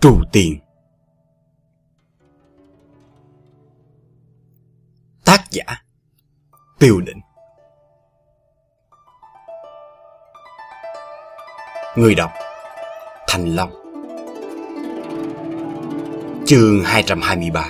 Trù tiền. Tác giả Tiêu định. Người đọc Thành Long. Chương 223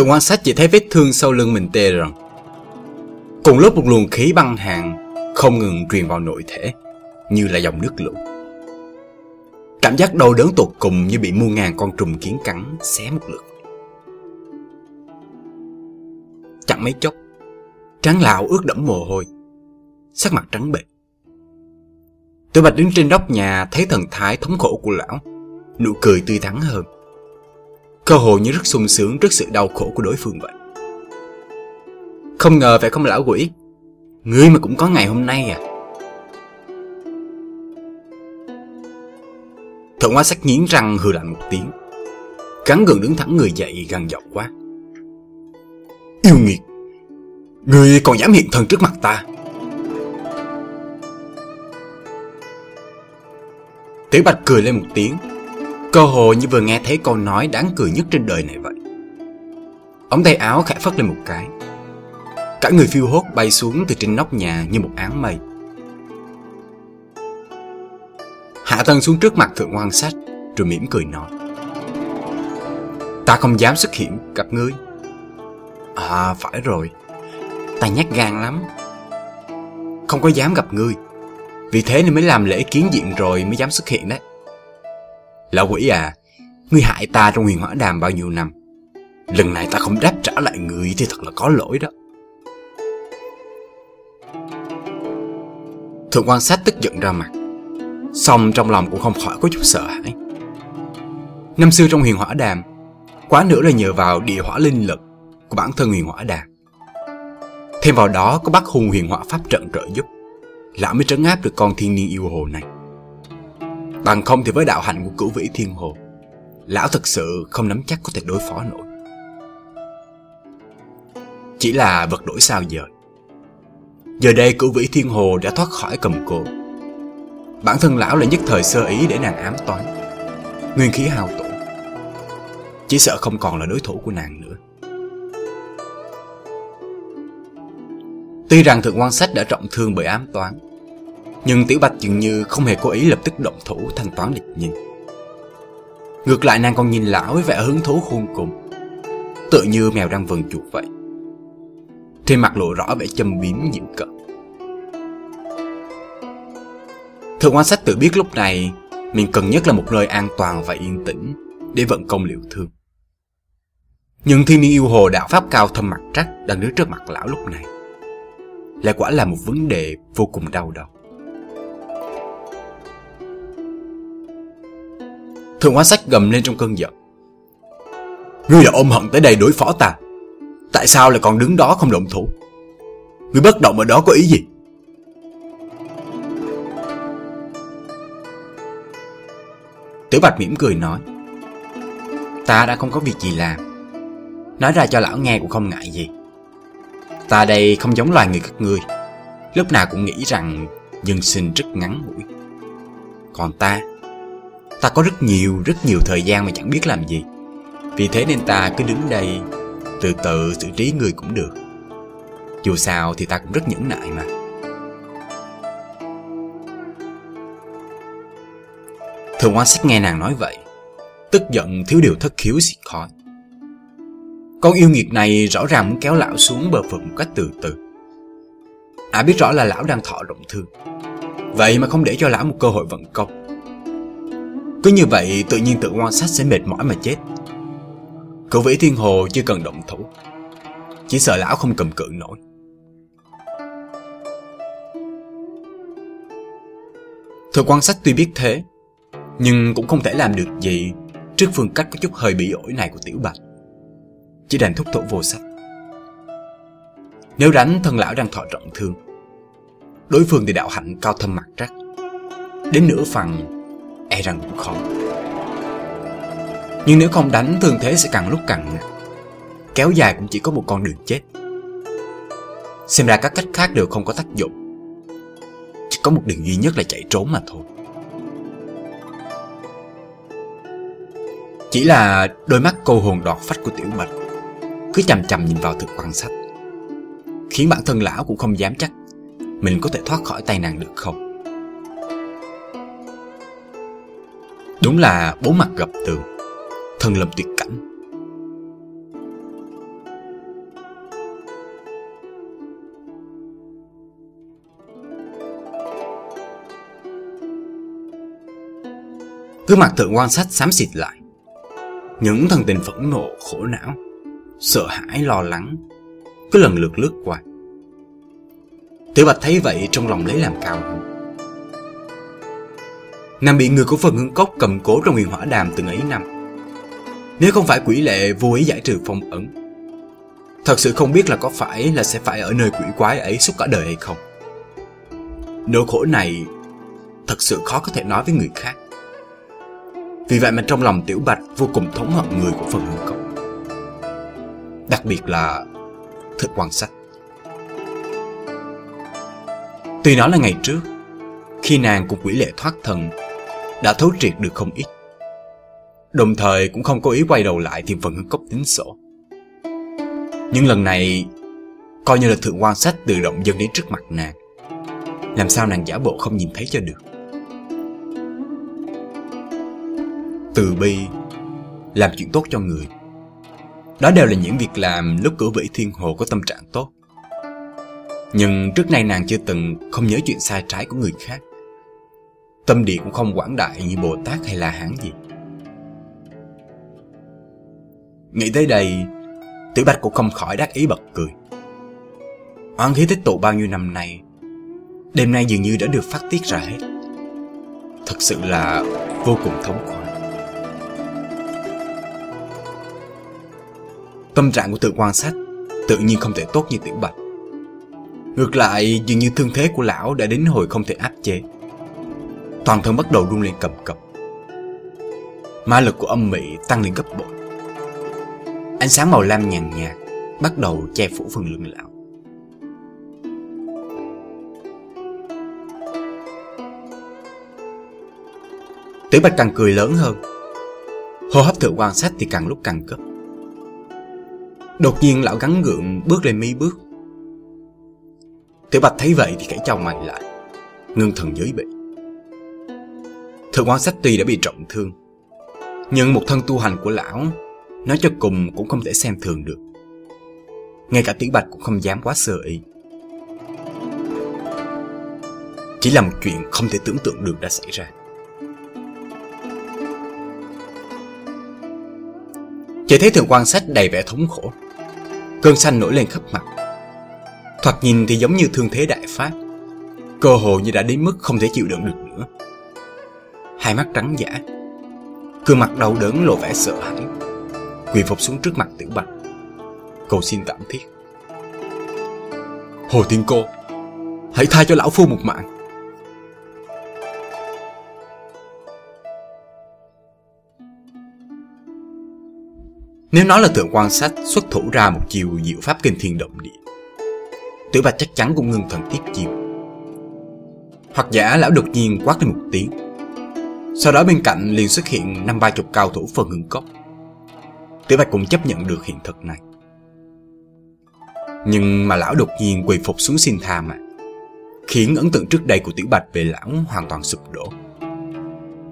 Thượng quan sát chỉ thấy vết thương sau lưng mình tê rần. Cùng lúc một luồng khí băng hàng không ngừng truyền vào nội thể, như là dòng nước lũ. Cảm giác đau đớn tột cùng như bị muôn ngàn con trùng kiến cắn, xé một lượt. Chẳng mấy chốc, tráng lão ướt đẫm mồ hôi, sắc mặt trắng bệch. Tôi bạch đứng trên nóc nhà thấy thần thái thống khổ của lão, nụ cười tươi thắn hơn cơ hội như rất sung sướng trước sự đau khổ của đối phương vậy. Không ngờ phải không lão quỷ, ngươi mà cũng có ngày hôm nay à. Thượng Hoa sắc nghiến răng hừ lạnh một tiếng, cắn gần đứng thẳng người dậy gần giọng quá. Yêu nghiệt, ngươi còn dám hiện thân trước mặt ta. Tiểu Bạch cười lên một tiếng Cơ hồ như vừa nghe thấy câu nói đáng cười nhất trên đời này vậy. Ống tay áo khẽ phất lên một cái. Cả người phiêu hốt bay xuống từ trên nóc nhà như một áng mây. Hạ thân xuống trước mặt thượng quan sách rồi mỉm cười nói. Ta không dám xuất hiện gặp ngươi. À phải rồi, ta nhát gan lắm. Không có dám gặp ngươi. Vì thế nên mới làm lễ kiến diện rồi mới dám xuất hiện đấy. Lão quỷ à, ngươi hại ta trong huyền hỏa đàm bao nhiêu năm. Lần này ta không đáp trả lại người thì thật là có lỗi đó. Thượng quan sát tức giận ra mặt. Xong trong lòng cũng không khỏi có chút sợ hãi. Năm xưa trong huyền hỏa đàm, quá nữa là nhờ vào địa hỏa linh lực của bản thân huyền hỏa đàm. Thêm vào đó có bác hùng huyền hỏa pháp trận trợ giúp, lão mới trấn áp được con thiên niên yêu hồ này. Bằng không thì với đạo hạnh của cửu vĩ thiên hồ, Lão thật sự không nắm chắc có thể đối phó nổi. Chỉ là vật đổi sao giờ. Giờ đây cửu vĩ thiên hồ đã thoát khỏi cầm cố. Bản thân lão lại nhất thời sơ ý để nàng ám toán. Nguyên khí hao tổn. Chỉ sợ không còn là đối thủ của nàng nữa. Tuy rằng thượng quan sách đã trọng thương bởi ám toán nhưng Tiểu Bạch dường như không hề cố ý lập tức động thủ thanh toán địch nhân. Ngược lại nàng còn nhìn lão với vẻ hứng thú khôn cùng, tựa như mèo đang vần chuột vậy. Trên mặt lộ rõ vẻ châm biếm nhiễm cợt. Thượng quan sách tự biết lúc này mình cần nhất là một nơi an toàn và yên tĩnh để vận công liệu thương. Nhưng thiên niên yêu hồ đạo pháp cao thâm mặt trắc đang đứng trước mặt lão lúc này lại quả là một vấn đề vô cùng đau đầu. Thường hóa sách gầm lên trong cơn giận. Ngươi đã ôm hận tới đây đối phó ta. Tại sao lại còn đứng đó không động thủ? Ngươi bất động ở đó có ý gì? Tiểu Bạch mỉm cười nói, Ta đã không có việc gì làm. Nói ra cho lão nghe cũng không ngại gì. Ta đây không giống loài người các ngươi. Lúc nào cũng nghĩ rằng nhân sinh rất ngắn ngủi. Còn ta Ta có rất nhiều, rất nhiều thời gian mà chẳng biết làm gì. Vì thế nên ta cứ đứng đây Từ từ xử trí người cũng được. Dù sao thì ta cũng rất nhẫn nại mà. Thường quan sách nghe nàng nói vậy Tức giận thiếu điều thất khiếu xịt khói. Con yêu nghiệt này rõ ràng muốn kéo lão xuống bờ vực một cách từ từ. À biết rõ là lão đang thọ động thương. Vậy mà không để cho lão một cơ hội vận công cứ như vậy, tự nhiên tự quan sát sẽ mệt mỏi mà chết. Cửu vĩ thiên hồ chưa cần động thủ. Chỉ sợ lão không cầm cự nổi. Thừa quan sát tuy biết thế, Nhưng cũng không thể làm được gì Trước phương cách có chút hơi bị ổi này của tiểu bạch. Chỉ đành thúc thủ vô sách. Nếu đánh thân lão đang thọ trọng thương. Đối phương thì đạo hạnh cao thâm mặt trắc Đến nửa phần E rằng cũng khó. Nhưng nếu không đánh thường thế sẽ càng lúc càng Kéo dài cũng chỉ có một con đường chết. Xem ra các cách khác đều không có tác dụng. Chỉ có một đường duy nhất là chạy trốn mà thôi. Chỉ là đôi mắt cô hồn đọt phách của Tiểu Bạch, Cứ chằm chằm nhìn vào thực quan sách Khiến bản thân lão cũng không dám chắc Mình có thể thoát khỏi tay nàng được không. Đúng là bốn mặt gặp tường Thân lâm tuyệt cảnh Gương mặt thượng quan sát xám xịt lại những thần tình phẫn nộ, khổ não, sợ hãi, lo lắng, cứ lần lượt lướt qua. Tiểu Bạch thấy vậy trong lòng lấy làm cao hứng. Nàng bị người của phần hương cốc cầm cố trong huyền hỏa đàm từng ấy năm. Nếu không phải quỷ lệ vô ý giải trừ phong ấn, thật sự không biết là có phải là sẽ phải ở nơi quỷ quái ấy suốt cả đời hay không. Nỗi khổ này thật sự khó có thể nói với người khác. Vì vậy mà trong lòng Tiểu Bạch vô cùng thống hận người của phần hương cốc. Đặc biệt là thực quan sách. Tuy nói là ngày trước, khi nàng cùng quỷ lệ thoát thần, đã thấu triệt được không ít. Đồng thời cũng không có ý quay đầu lại tìm phần hương cốc tính sổ. Nhưng lần này, coi như là thượng quan sách tự động dâng đến trước mặt nàng. Làm sao nàng giả bộ không nhìn thấy cho được. từ bi, làm chuyện tốt cho người. Đó đều là những việc làm lúc cử vị thiên hồ có tâm trạng tốt. Nhưng trước nay nàng chưa từng không nhớ chuyện sai trái của người khác. Tâm địa cũng không quảng đại như Bồ Tát hay là Hán gì. Nghĩ tới đây, Tiểu Bạch cũng không khỏi đắc ý bật cười. Oan khí tích tụ bao nhiêu năm nay, đêm nay dường như đã được phát tiết ra hết. Thật sự là vô cùng thống khoái. Tâm trạng của tự quan sát tự nhiên không thể tốt như tiểu bạch. Ngược lại, dường như thương thế của lão đã đến hồi không thể áp chế. Toàn thân bắt đầu run lên cầm cập. Ma lực của âm mị tăng lên gấp bội. Ánh sáng màu lam nhàn nhạt bắt đầu che phủ phần lưng lão. Tử Bạch càng cười lớn hơn Hô hấp thượng quan sát thì càng lúc càng cấp Đột nhiên lão gắn gượng bước lên mấy bước Tiểu Bạch thấy vậy thì khẽ chào mày lại Ngưng thần giới bị Thượng quan sách tuy đã bị trọng thương, Nhưng một thân tu hành của lão Nói cho cùng cũng không thể xem thường được. Ngay cả Tiểu Bạch cũng không dám quá sơ ý. Chỉ là một chuyện không thể tưởng tượng được đã xảy ra. Chỉ thấy thượng quan sách đầy vẻ thống khổ, Cơn xanh nổi lên khắp mặt. Thoạt nhìn thì giống như thương thế đại phát Cơ hồ như đã đến mức không thể chịu đựng được nữa. Hai mắt trắng giả. Gương mặt đau đớn lộ vẻ sợ hãi. Quỳ phục xuống trước mặt tiểu bạch. Cầu xin tạm thiết. Hồ Tiên Cô, Hãy tha cho lão phu một mạng. Nếu nói là thượng quan sách xuất thủ ra một chiều diệu pháp kinh thiên động địa Tử bạch chắc chắn cũng ngưng thần tiếp chiều. Hoặc giả lão đột nhiên quát lên một tiếng. Sau đó bên cạnh liền xuất hiện năm ba chục cao thủ phần hương cốc. Tử bạch cũng chấp nhận được hiện thực này. Nhưng mà lão đột nhiên quỳ phục xuống xin tha mà, Khiến ấn tượng trước đây của tiểu bạch về lão hoàn toàn sụp đổ.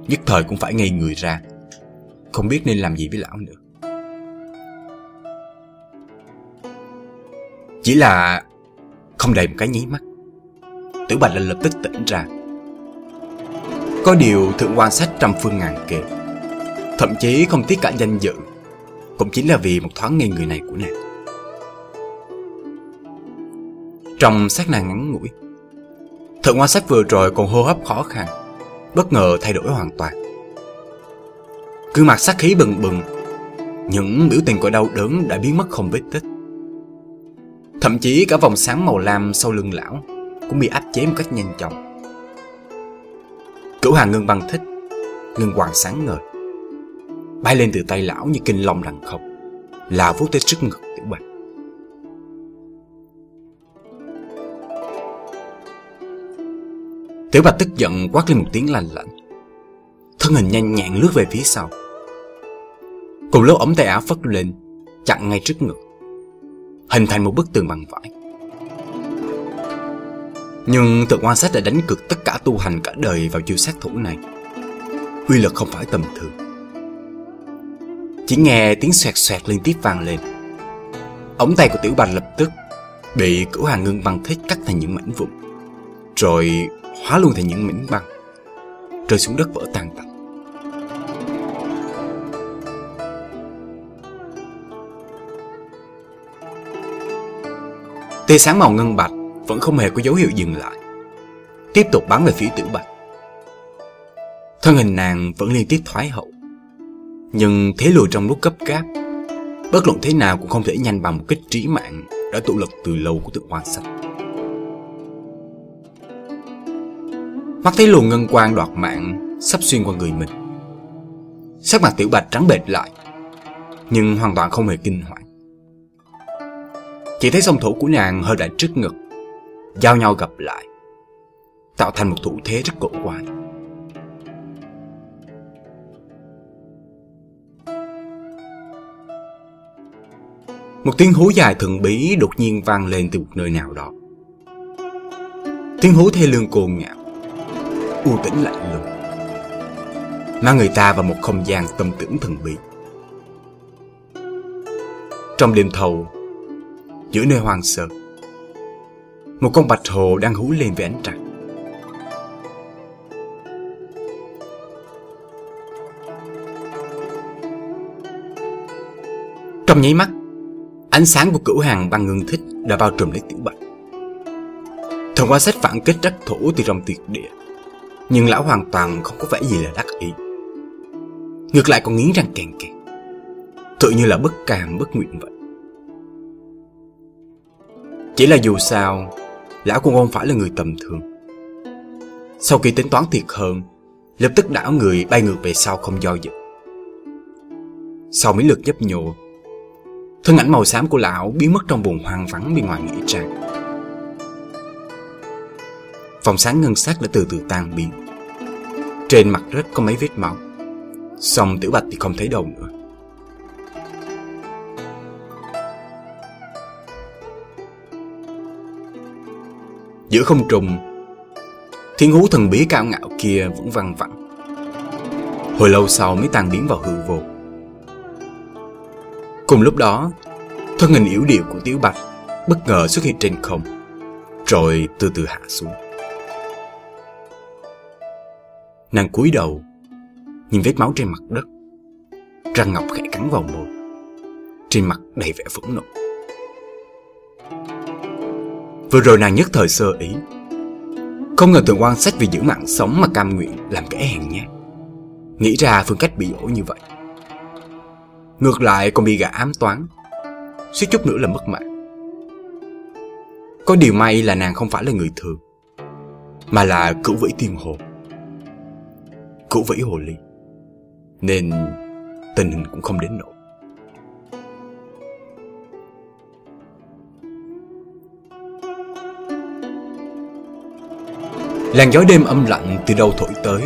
Nhất thời cũng phải ngây người ra, Không biết nên làm gì với lão nữa. Chỉ là không đầy một cái nháy mắt Tử Bạch là lập tức tỉnh ra. Có điều thượng quan sách trăm phương ngàn kể Thậm chí không tiếc cả danh dự, Cũng chính là vì một thoáng ngây người này của nàng. Trong sát nàng ngắn ngủi, Thượng quan sách vừa rồi còn hô hấp khó khăn, Bất ngờ thay đổi hoàn toàn. Gương mặt sát khí bừng bừng, Những biểu tình của đau đớn đã biến mất không vết tích. Thậm chí cả vòng sáng màu lam sau lưng lão cũng bị áp chế một cách nhanh chóng. Cửu hàng ngân băng thích, ngân hoàng sáng ngời. Bay lên từ tay lão như kinh long lằng không, là vuốt tới trước ngực tiểu bạch. Tiểu bạch tức giận quát lên một tiếng lành lạnh. Thân hình nhanh nhẹn lướt về phía sau. Cùng lúc ống tay áo phất lên, chặn ngay trước ngực. Hình thành một bức tường bằng vải. Nhưng thực quan sát đã đánh cực tất cả tu hành cả đời vào chiêu sát thủ này. Uy lực không phải tầm thường. Chỉ nghe tiếng xoẹt xoẹt liên tiếp vang lên. Ống tay của tiểu bạch lập tức bị cửu hàng ngưng băng thích cắt thành những mảnh vụn. Rồi hóa luôn thành những mảnh băng. Rơi xuống đất vỡ tan tành. Tia sáng màu ngân bạch vẫn không hề có dấu hiệu dừng lại. Tiếp tục bắn về phía tử bạch. Thân hình nàng vẫn liên tiếp thoái hậu. Nhưng thế lùi trong lúc cấp gáp, bất luận thế nào cũng không thể nhanh bằng một kích trí mạng đã tụ lực từ lâu của tượng hoàng xanh. Mắt thấy luồng ngân quang đoạt mạng sắp xuyên qua người mình. Sắc mặt tiểu bạch trắng bệch lại, nhưng hoàn toàn không hề kinh hoàng. Chỉ thấy song thủ của nàng hơi đã trước ngực Giao nhau gặp lại, Tạo thành một thủ thế rất cổ quái Một tiếng hú dài thần bí đột nhiên vang lên từ một nơi nào đó Tiếng hú thê lương cồn ngạo, U tĩnh lạnh lùng, Mang người ta vào một không gian tâm tưởng thần bí Trong đêm thầu giữa nơi hoang sơ. Một con bạch hồ đang hú lên về ánh trăng. Trong nháy mắt, ánh sáng của cửu hàng băng ngưng thích đã bao trùm lấy tiểu bạch. Thần quan sách phản kích rắc thủ từ trong tuyệt địa, nhưng lão hoàn toàn không có vẻ gì là đắc ý. Ngược lại còn nghiến răng kèn kèn, tự như là bất cam bất nguyện vậy. Chỉ là dù sao, lão cũng không phải là người tầm thường. Sau khi tính toán thiệt hơn, lập tức đảo người bay ngược về sau không do dự. Sau mấy lượt nhấp nhộ, thân ảnh màu xám của lão biến mất trong vùng hoang vắng bên ngoài nghĩa trang. Phòng sáng ngân sắc đã từ từ tan biến. Trên mặt rất có mấy vết máu, xong tiểu bạch thì không thấy đâu nữa. Giữa không trùng Thiên hú thần bí cao ngạo kia vẫn văng vẳng. Hồi lâu sau mới tan biến vào hư vô. Cùng lúc đó, Thân hình yếu điệu của tiểu Bạch Bất ngờ xuất hiện trên không, Rồi từ từ hạ xuống. Nàng cúi đầu, Nhìn vết máu trên mặt đất. Răng ngọc khẽ cắn vào môi. Trên mặt đầy vẻ phẫn nộ. Vừa rồi nàng nhất thời sơ ý. Không ngờ tường quan sách vì giữ mạng sống mà cam nguyện làm kẻ hèn nhát Nghĩ ra phương cách bị ổ như vậy. Ngược lại còn bị gã ám toán. Suýt chút nữa là mất mạng. Có điều may là nàng không phải là người thường, Mà là cửu vĩ tiên hồ. Cửu vĩ hồ ly. Nên tình hình cũng không đến nỗi. Làn gió đêm âm lạnh từ đâu thổi tới,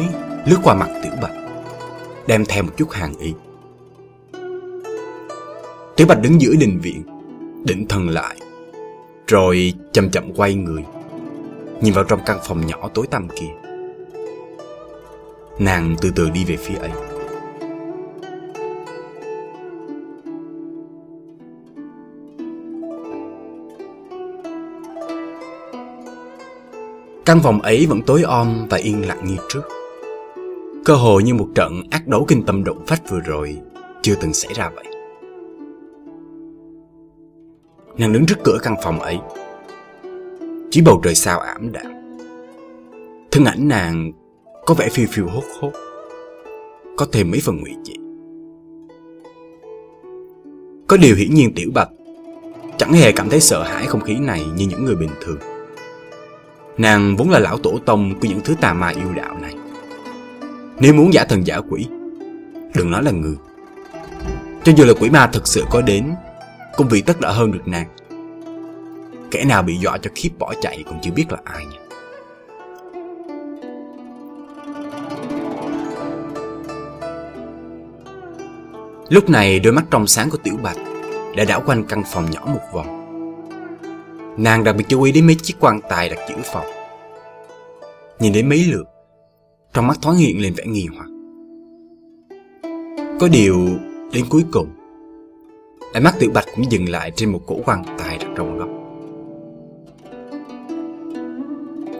Lướt qua mặt Tiểu Bạch, Đem theo một chút hàng ý. Tiểu Bạch đứng giữa đình viện, Định thần lại, Rồi chậm chậm quay người, Nhìn vào trong căn phòng nhỏ tối tăm kia. Nàng từ từ đi về phía ấy. Căn phòng ấy vẫn tối om và yên lặng như trước. Cơ hội như một trận ác đấu kinh tâm động phách vừa rồi chưa từng xảy ra vậy. Nàng đứng trước cửa căn phòng ấy. Chỉ bầu trời sao ảm đạm. Thân ảnh nàng có vẻ phiêu phiêu hốt hốt. Có thêm mấy phần ngụy dị. Có điều hiển nhiên tiểu bạch, chẳng hề cảm thấy sợ hãi không khí này như những người bình thường. Nàng vốn là lão tổ tông của những thứ tà ma yêu đạo này. Nếu muốn giả thần giả quỷ, đừng nói là người. Cho dù là quỷ ma thực sự có đến, cũng vì tất đã hơn được nàng. Kẻ nào bị dọa cho khiếp bỏ chạy cũng chưa biết là ai nhỉ. Lúc này đôi mắt trong sáng của Tiểu Bạch đã đảo quanh căn phòng nhỏ một vòng. Nàng đặc biệt chú ý đến mấy chiếc quan tài đặt chữ phòng. Nhìn đến mấy lượt, trong mắt thoáng hiện lên vẻ nghi hoặc. Có điều, đến cuối cùng, ánh mắt Tiểu Bạch cũng dừng lại trên một cổ quan tài đặt trong góc.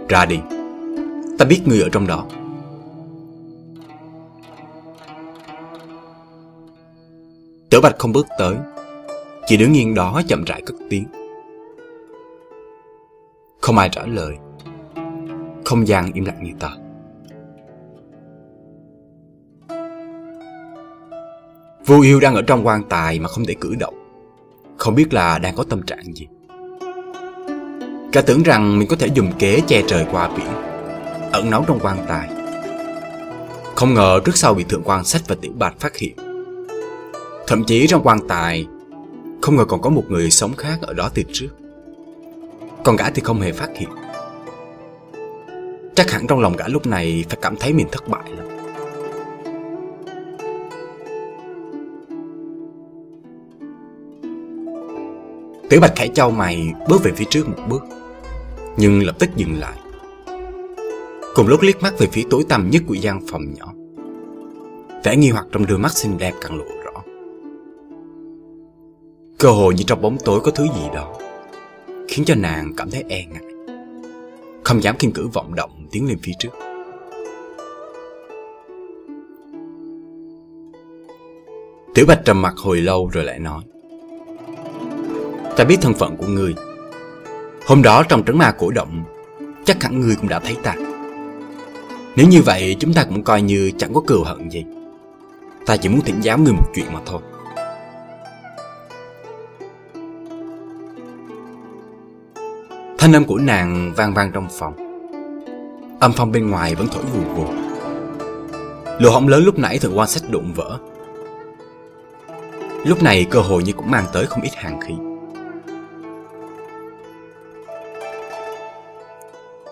Ra đi, ta biết người ở trong đó. Tiểu Bạch không bước tới, chỉ đứng yên đó chậm rãi cất tiếng. Không ai trả lời. Không gian im lặng như tờ. Vu yêu đang ở trong quan tài mà không thể cử động. Không biết là đang có tâm trạng gì. Cả tưởng rằng mình có thể dùng kế che trời qua biển, ẩn náu trong quan tài. Không ngờ trước sau bị thượng quan sách và tiểu bạch phát hiện. Thậm chí trong quan tài, không ngờ còn có một người sống khác ở đó từ trước. Còn gã thì không hề phát hiện. Chắc hẳn trong lòng gã lúc này Phải cảm thấy mình thất bại lắm. Tử Bạch Khải Châu mày bước về phía trước một bước, Nhưng lập tức dừng lại. Cùng lúc liếc mắt về phía tối tăm nhất của gian phòng nhỏ, Vẻ nghi hoặc trong đôi mắt xinh đẹp càng lộ rõ. Cơ hội như trong bóng tối có thứ gì đó khiến cho nàng cảm thấy e ngại. Không dám kiên cử vọng động tiến lên phía trước. Tiểu Bạch trầm mặt hồi lâu rồi lại nói. Ta biết thân phận của ngươi. Hôm đó trong trấn ma cổ động, chắc hẳn ngươi cũng đã thấy ta. Nếu như vậy chúng ta cũng coi như chẳng có cừu hận gì. Ta chỉ muốn thỉnh giáo ngươi một chuyện mà thôi. Thanh âm của nàng vang vang trong phòng. Âm phong bên ngoài vẫn thổi vù vù Lỗ hổng lớn lúc nãy thượng quan sách đụng vỡ. Lúc này cơ hội như cũng mang tới không ít hàng khí.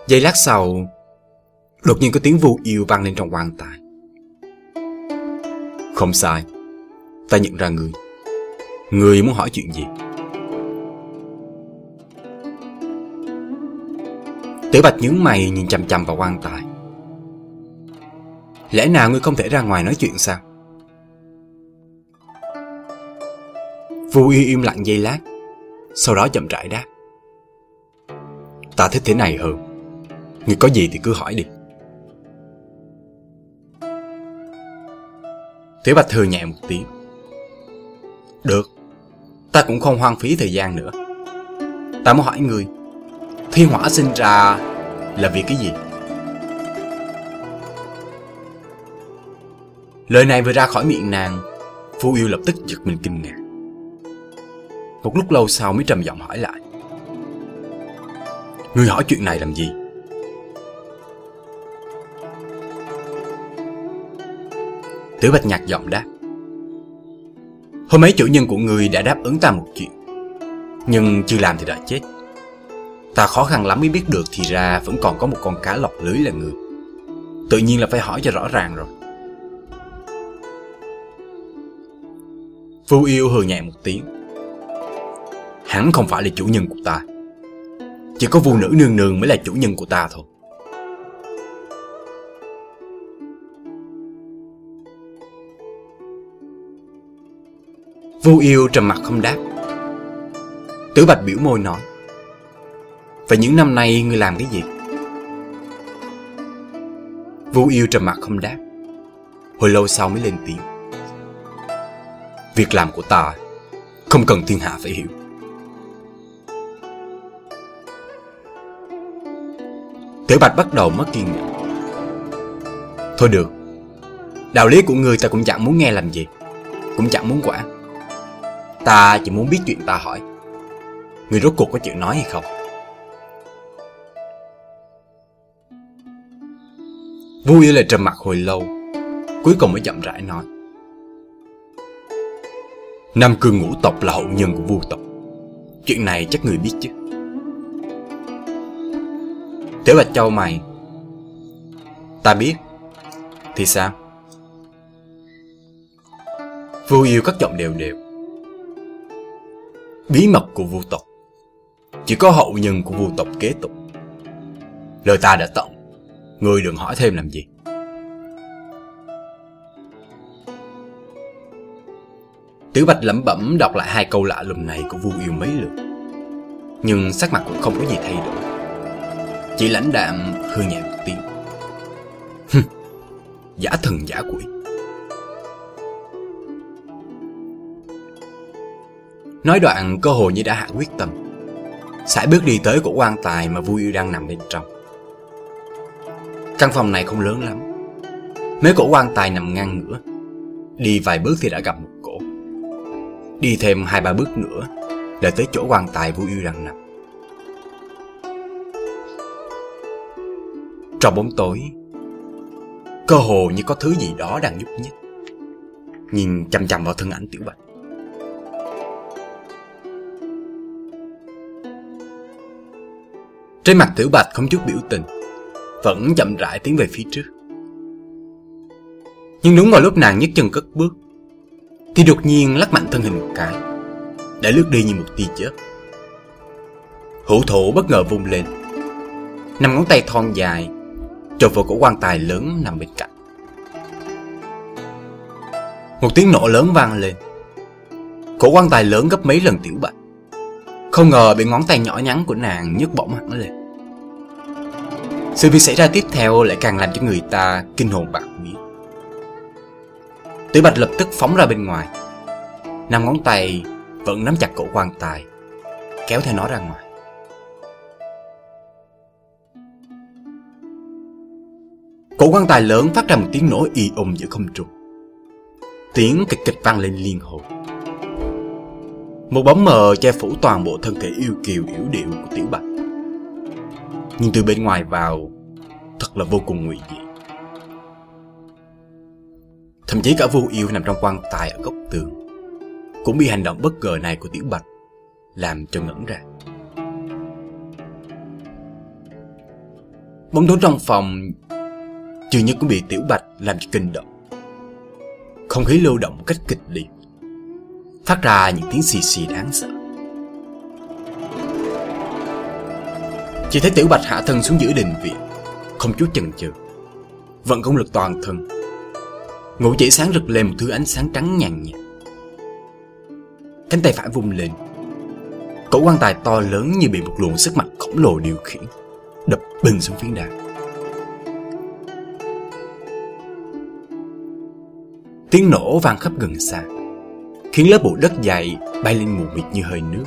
Giây lát sau, Đột nhiên có tiếng vu yêu vang lên trong quan tài. Không sai, Ta nhận ra người. Người muốn hỏi chuyện gì? Tử Bạch nhướng mày nhìn chầm chầm vào quan tài. Lẽ nào ngươi không thể ra ngoài nói chuyện sao? Vu y im lặng giây lát, Sau đó chậm rãi đáp. Ta thích thế này hơn. Ngươi có gì thì cứ hỏi đi. Tiểu Bạch thừa nhẹ một tiếng. Được, Ta cũng không hoang phí thời gian nữa. Ta muốn hỏi ngươi Thiên hỏa sinh ra là vì cái gì? Lời này vừa ra khỏi miệng nàng, Phu Yêu lập tức giật mình kinh ngạc. Một lúc lâu sau mới trầm giọng hỏi lại. Ngươi hỏi chuyện này làm gì? Tử Bạch Nhạc giọng đáp. Hôm ấy chủ nhân của ngươi đã đáp ứng ta một chuyện, nhưng chưa làm thì đã chết. Ta khó khăn lắm mới biết được thì ra vẫn còn có một con cá lọc lưới là người. Tự nhiên là phải hỏi cho rõ ràng rồi. Phu yêu hừ nhẹ một tiếng. Hắn không phải là chủ nhân của ta. Chỉ có vu nữ nương nương mới là chủ nhân của ta thôi. Vu yêu trầm mặt không đáp. Tử bạch biểu môi nói. Và những năm nay ngươi làm cái gì? Vũ yêu trầm mặt không đáp. Hồi lâu sau mới lên tiếng. Việc làm của ta Không cần thiên hạ phải hiểu. Tử Bạch bắt đầu mất kiên nhẫn. Thôi được, Đạo lý của ngươi ta cũng chẳng muốn nghe làm gì, Cũng chẳng muốn quản Ta chỉ muốn biết chuyện ta hỏi. Ngươi rốt cuộc có chịu nói hay không? Vu yêu lại trầm mặt hồi lâu, Cuối cùng mới chậm rãi nói. Nam cương ngũ tộc là hậu nhân của vu tộc. Chuyện này chắc người biết chứ. Tiểu Bạch Châu mày, Ta biết, Thì sao? Vu yêu các giọng đều đều. Bí mật của vu tộc, Chỉ có hậu nhân của vu tộc kế tục. Lời ta đã tận Người đừng hỏi thêm làm gì Tiểu Bạch lẩm bẩm đọc lại hai câu lạ lùng này của Vu Yêu mấy lượt. Nhưng sắc mặt cũng không có gì thay đổi. Chỉ lãnh đạm, hư nhẹ một tiếng. giả thần giả quỷ. Nói đoạn, cơ hồ như đã hạ quyết tâm. Sải bước đi tới của quan tài mà Vu Yêu đang nằm bên trong. Căn phòng này không lớn lắm. Mấy cổ quan tài nằm ngang ngửa. Đi vài bước thì đã gặp một cổ. Đi thêm hai ba bước nữa Là tới chỗ quan tài vũ Yêu đang nằm Trong bóng tối, Cơ hồ như có thứ gì đó đang nhúc nhích Nhìn chăm chăm vào thân ảnh Tiểu Bạch Trên mặt Tiểu Bạch không chút biểu tình vẫn chậm rãi tiến về phía trước. Nhưng đúng vào lúc nàng nhấc chân cất bước, thì đột nhiên lắc mạnh thân hình một cái, Đã lướt đi như một tia chớp. Hữu thủ bất ngờ vung lên, Năm ngón tay thon dài Chộp vào cổ quan tài lớn nằm bên cạnh. Một tiếng nổ lớn vang lên, Cổ quan tài lớn gấp mấy lần tiểu bạch. Không ngờ bị ngón tay nhỏ nhắn của nàng nhấc bổng hẳn lên. Sự việc xảy ra tiếp theo lại càng làm cho người ta kinh hồn bạc vía Tử Bạch lập tức phóng ra bên ngoài. Năm ngón tay vẫn nắm chặt cổ quan tài, Kéo theo nó ra ngoài. Cổ quan tài lớn phát ra một tiếng nổ y ùng giữa không trung. Tiếng kịch kịch vang lên liên hồi. Một bóng mờ che phủ toàn bộ thân thể yêu kiều yếu điệu của Tiểu Bạch. Nhưng từ bên ngoài vào, Thật là vô cùng nguy hiểm. Thậm chí cả vô yêu nằm trong quan tài ở góc tường, Cũng bị hành động bất ngờ này của Tiểu Bạch Làm cho ngẩn ra. Bóng tối trong phòng Dường như cũng bị Tiểu Bạch làm cho kinh động. Không khí lưu động một cách kịch liệt, Phát ra những tiếng xì xì đáng sợ. Chỉ thấy Tiểu Bạch hạ thân xuống giữa đình viện. Không chút chần chừ. Vận công lực toàn thân. Ngũ chỉ sáng rực lên một thứ ánh sáng trắng nhàn nhạt. Cánh tay phải vung lên. Cổ quan tài to lớn như bị một luồng sức mạnh khổng lồ điều khiển, Đập bình xuống phiến đàn Tiếng nổ vang khắp gần xa, Khiến lớp bụi đất dày bay lên mù mịt như hơi nước.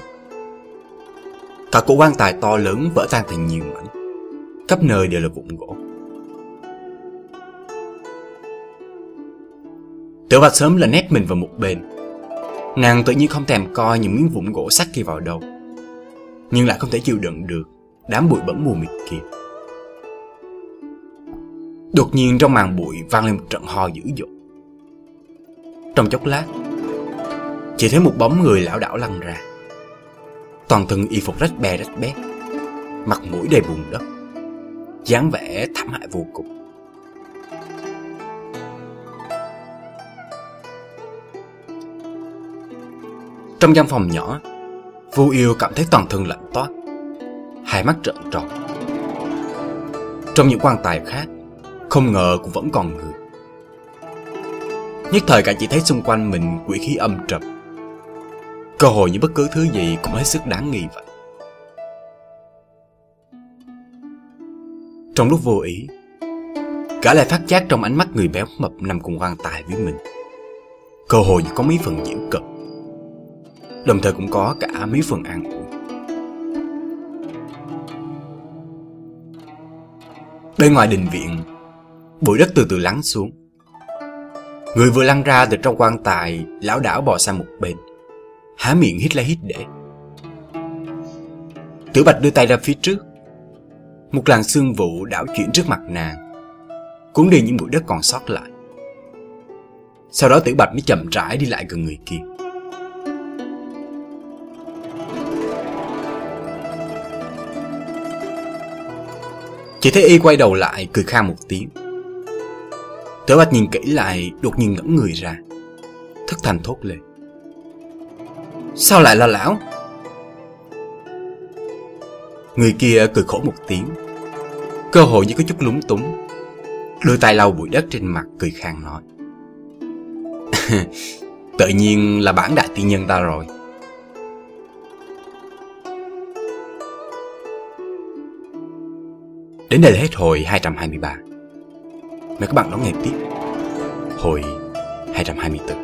Cả cổ quan tài to lớn vỡ tan thành nhiều mảnh. Khắp nơi đều là vụn gỗ. Tiểu Bạch sớm là nét mình vào một bên. Nàng tự nhiên không thèm coi những miếng vụn gỗ sắc kia vào đâu. Nhưng lại không thể chịu đựng được Đám bụi bẩn mù mịt kia. Đột nhiên trong màn bụi vang lên một trận ho dữ dội. Trong chốc lát, Chỉ thấy một bóng người lão đảo lăn ra. Toàn thân y phục rách bè, rách bét. Mặt mũi đầy bùn đất. dáng vẻ thảm hại vô cùng. Trong gian phòng nhỏ, Vu yêu cảm thấy toàn thân lạnh toát. Hai mắt trợn tròn. Trong những quan tài khác, Không ngờ cũng vẫn còn người. Nhất thời cả chỉ thấy xung quanh mình quỷ khí âm trầm. Cơ hội như bất cứ thứ gì cũng hết sức đáng nghi vậy Trong lúc vô ý Cả lại phát giác trong ánh mắt người béo mập nằm cùng quan tài với mình Cơ hội như có mấy phần diễu cợt đồng thời cũng có cả mấy phần an ủi. Bên ngoài đình viện, bụi đất từ từ lắng xuống. Người vừa lăn ra từ trong quan tài, lão đảo bò sang một bên, há miệng hít lấy hít để. Tiểu Bạch đưa tay ra phía trước. Một làn sương vụ đảo chuyển trước mặt nàng, cuốn đi những bụi đất còn sót lại. Sau đó Tử Bạch mới chậm rãi đi lại gần người kia. Chỉ thấy y quay đầu lại cười khang một tiếng. Tử Bạch nhìn kỹ lại đột nhiên ngẩng người ra. Thất thành thốt lên. Sao lại là lão? Người kia cười khổ một tiếng. Cơ hội như có chút lúng túng. Đưa tay lau bụi đất trên mặt, cười khang nói. Tự nhiên là bản đại tiên nhân ta rồi. Đến đây là hết hồi 223 Mời các bạn đón nghe tiếp. Hồi 224